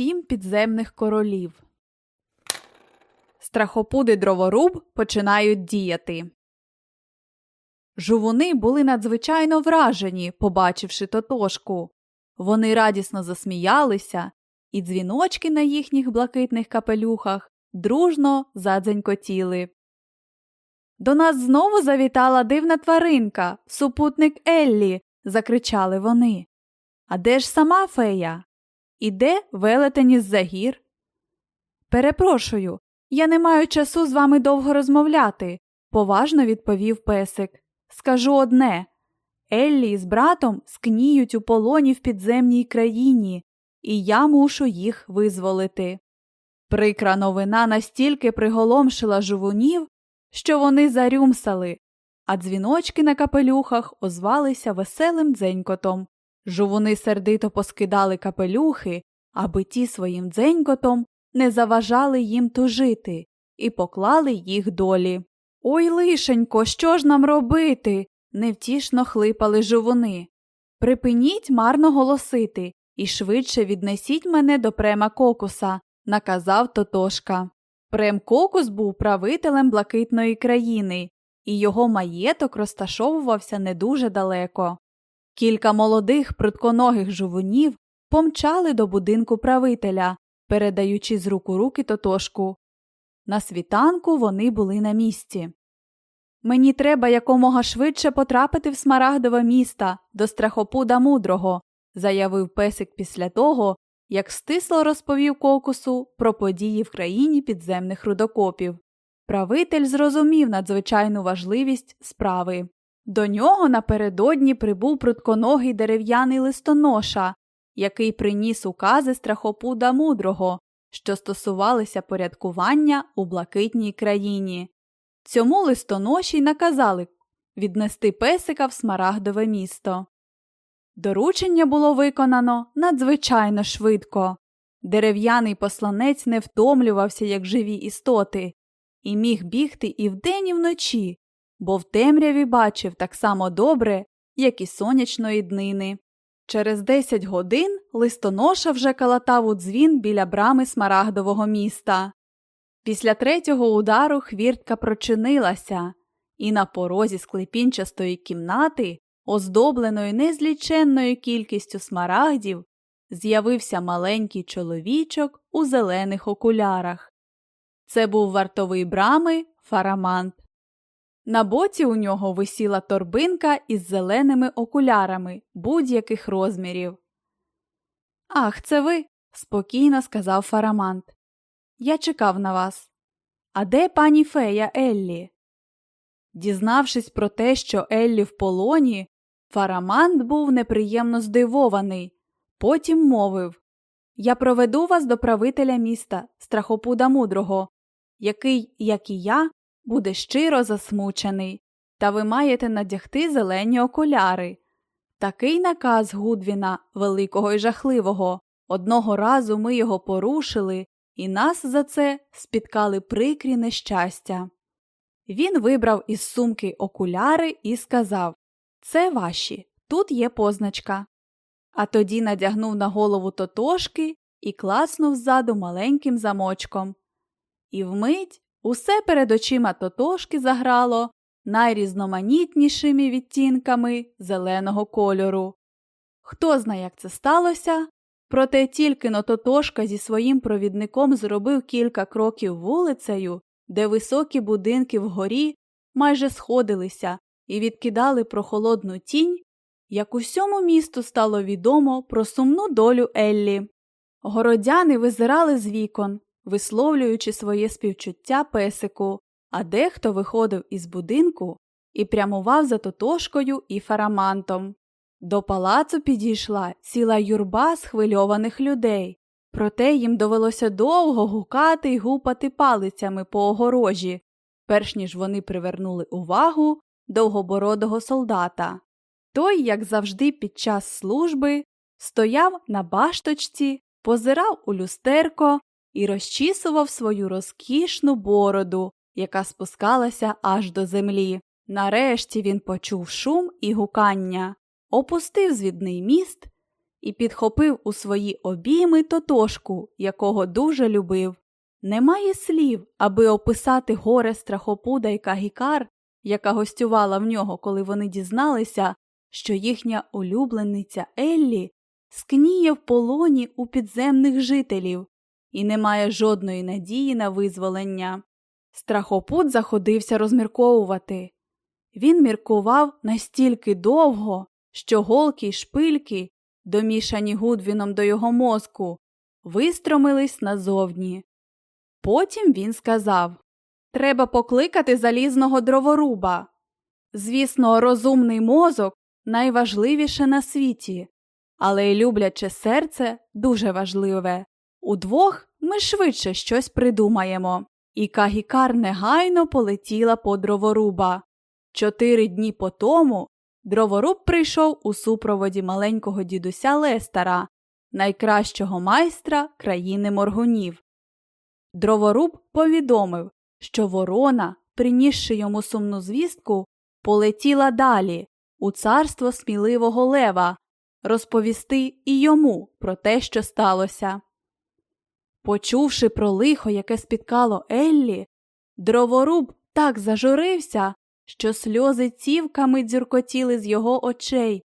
сім підземних королів. Страхопуди дроворуб починають діяти. Жувуни були надзвичайно вражені, побачивши тотошку. Вони радісно засміялися, і дзвіночки на їхніх блакитних капелюхах дружно задзенькотіли. До нас знову завітала дивна тваринка, супутник Еллі. закричали вони. А де ж сама фея? І де велетень із загір? Перепрошую, я не маю часу з вами довго розмовляти, поважно відповів песик. Скажу одне Еллі з братом скніють у полоні в підземній країні, і я мушу їх визволити. Прикра новина настільки приголомшила жувунів, що вони зарюмсали, а дзвіночки на капелюхах озвалися веселим дзенькотом. Жувуни сердито поскидали капелюхи, аби ті своїм дзенькотом не заважали їм тужити, і поклали їх долі. Ой, лишенько, що ж нам робити? невтішно хлипали жувуни. Припиніть марно голосити і швидше віднесіть мене до према кокуса, наказав Тотошка. Прем кокус був правителем блакитної країни, і його маєток розташовувався не дуже далеко. Кілька молодих прутконогих жувунів помчали до будинку правителя, передаючи з рук у руки тотошку. На світанку вони були на місці. Мені треба якомога швидше потрапити в смарагдове місто до страхопуда мудрого, заявив песик після того, як стисло розповів кокусу про події в країні підземних рудокопів. Правитель зрозумів надзвичайну важливість справи. До нього напередодні прибув прутконогий дерев'яний листоноша, який приніс укази страхопуда мудрого, що стосувалися порядкування у блакитній країні. Цьому листоноші наказали віднести песика в смарагдове місто. Доручення було виконано надзвичайно швидко. Дерев'яний посланець не втомлювався, як живі істоти, і міг бігти і вдень, і вночі, бо в темряві бачив так само добре, як і сонячної днини. Через десять годин листоноша вже калатав у дзвін біля брами смарагдового міста. Після третього удару хвіртка прочинилася, і на порозі склепінчастої кімнати, оздобленої незліченною кількістю смарагдів, з'явився маленький чоловічок у зелених окулярах. Це був вартовий брами фарамант. На боці у нього висіла торбинка із зеленими окулярами будь-яких розмірів. Ах, це ви, спокійно сказав фарамант. Я чекав на вас. А де пані фея Еллі? Дізнавшись про те, що Еллі в полоні, фарамант був неприємно здивований. Потім мовив Я проведу вас до правителя міста, страхопуда мудрого, який, як і я, буде щиро засмучений, та ви маєте надягти зелені окуляри. Такий наказ Гудвіна, великого і жахливого. Одного разу ми його порушили, і нас за це спіткали прикрі нещастя. Він вибрав із сумки окуляри і сказав Це ваші, тут є позначка. А тоді надягнув на голову тотошки і класнув ззаду маленьким замочком. І вмить усе перед очима тотошки заграло найрізноманітнішими відтінками зеленого кольору. Хто знає, як це сталося, проте тільки но тотошка зі своїм провідником зробив кілька кроків вулицею, де високі будинки вгорі майже сходилися і відкидали прохолодну тінь, як усьому місту стало відомо про сумну долю Еллі. Городяни визирали з вікон, висловлюючи своє співчуття песику, а дехто виходив із будинку і прямував за тотошкою і фарамантом. До палацу підійшла ціла юрба схвильованих людей, проте їм довелося довго гукати й гупати палицями по огорожі, перш ніж вони привернули увагу довгобородого солдата. Той, як завжди, під час служби стояв на башточці, позирав у люстерко і розчісував свою розкішну бороду, яка спускалася аж до землі. Нарешті він почув шум і гукання, опустив звідний міст і підхопив у свої обійми тотошку, якого дуже любив. Немає слів, аби описати горе страхопуда і кагікар, яка гостювала в нього, коли вони дізналися, що їхня улюблениця Еллі скніє в полоні у підземних жителів і не має жодної надії на визволення. Страхопут заходився розмірковувати. Він міркував настільки довго, що голки й шпильки, домішані Гудвіном до його мозку, вистромились назовні. Потім він сказав Треба покликати залізного дроворуба. Звісно, розумний мозок найважливіше на світі, але й любляче серце дуже важливе. Удвох ми швидше щось придумаємо. І Кагікар негайно полетіла по дроворуба. Чотири дні по тому дроворуб прийшов у супроводі маленького дідуся Лестера, найкращого майстра країни моргунів. Дроворуб повідомив, що ворона, принісши йому сумну звістку, полетіла далі, у царство сміливого лева, розповісти і йому про те, що сталося. Почувши про лихо, яке спіткало Еллі, дроворуб так зажурився, що сльози цівками дзюркотіли з його очей,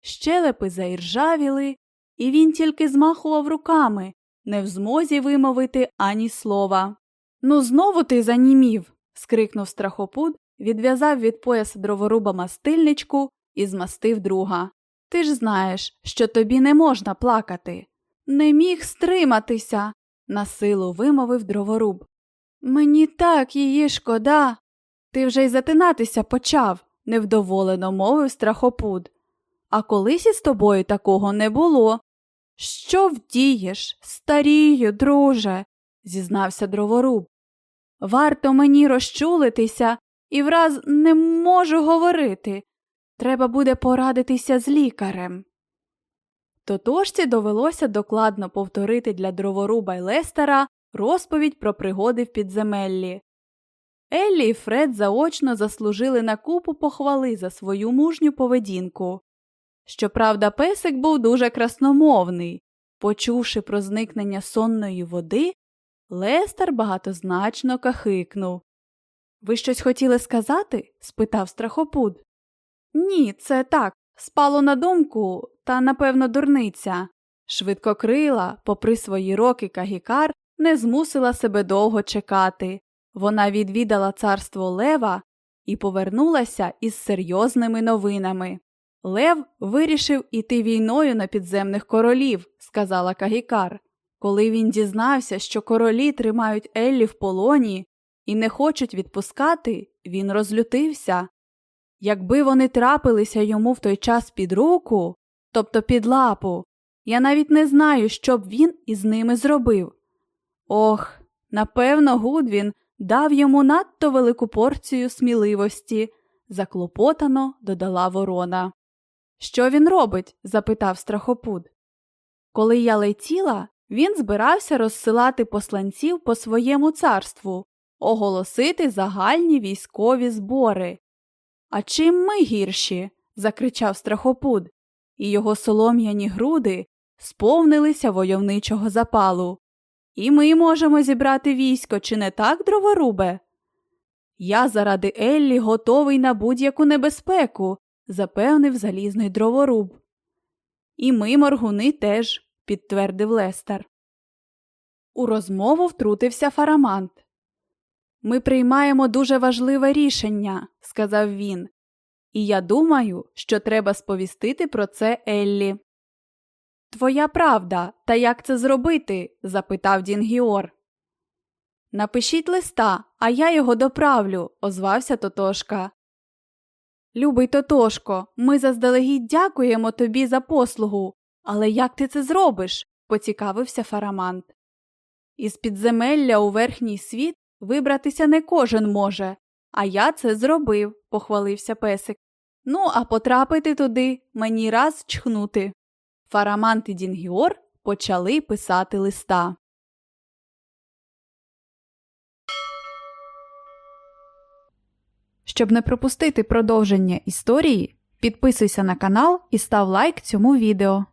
щелепи заіржавіли, і він тільки змахував руками, не в змозі вимовити ані слова. Ну, знову ти занімів. скрикнув страхопуд, відв'язав від пояса дроворуба мастильничку і змастив друга. Ти ж знаєш, що тобі не можна плакати. Не міг стриматися, насилу вимовив дроворуб. Мені так її шкода. Ти вже й затинатися почав, невдоволено мовив страхопуд. А колись із тобою такого не було. Що вдієш, старію, друже, зізнався дроворуб. Варто мені розчулитися і враз не можу говорити. Треба буде порадитися з лікарем. Тотожці довелося докладно повторити для дроворуба й Лестера розповідь про пригоди в підземеллі. Еллі і Фред заочно заслужили на купу похвали за свою мужню поведінку. Щоправда, песик був дуже красномовний. Почувши про зникнення сонної води, Лестер багатозначно кахикнув. Ви щось хотіли сказати? спитав страхопуд. Ні, це так. Спало на думку, та, напевно, дурниця. Швидкокрила, попри свої роки Кагікар, не змусила себе довго чекати. Вона відвідала царство Лева і повернулася із серйозними новинами. Лев вирішив іти війною на підземних королів, сказала Кагікар. Коли він дізнався, що королі тримають Еллі в полоні і не хочуть відпускати, він розлютився. Якби вони трапилися йому в той час під руку, тобто під лапу, я навіть не знаю, що б він із ними зробив. Ох, напевно, Гудвін дав йому надто велику порцію сміливості, заклопотано додала ворона. Що він робить? запитав страхопуд. Коли я летіла, він збирався розсилати посланців по своєму царству, оголосити загальні військові збори. А чим ми гірші? закричав страхопуд, і його солом'яні груди сповнилися войовничого запалу. І ми можемо зібрати військо, чи не так, дроворубе? Я заради Еллі готовий на будь-яку небезпеку, запевнив залізний дроворуб. І ми, моргуни, теж, підтвердив Лестер. У розмову втрутився Фарамант. Ми приймаємо дуже важливе рішення, сказав він, і я думаю, що треба сповістити про це Еллі. Твоя правда, та як це зробити? запитав Дінгіор. Напишіть листа, а я його доправлю, озвався Тотошка. Любий Тотошко, ми заздалегідь дякуємо тобі за послугу, але як ти це зробиш? поцікавився Фарамант. Із підземелля у верхній світ вибратися не кожен може, а я це зробив, похвалився песик. Ну, а потрапити туди мені раз чхнути. Фарамант і Дінгіор почали писати листа. Щоб не пропустити продовження історії, підписуйся на канал і став лайк цьому відео.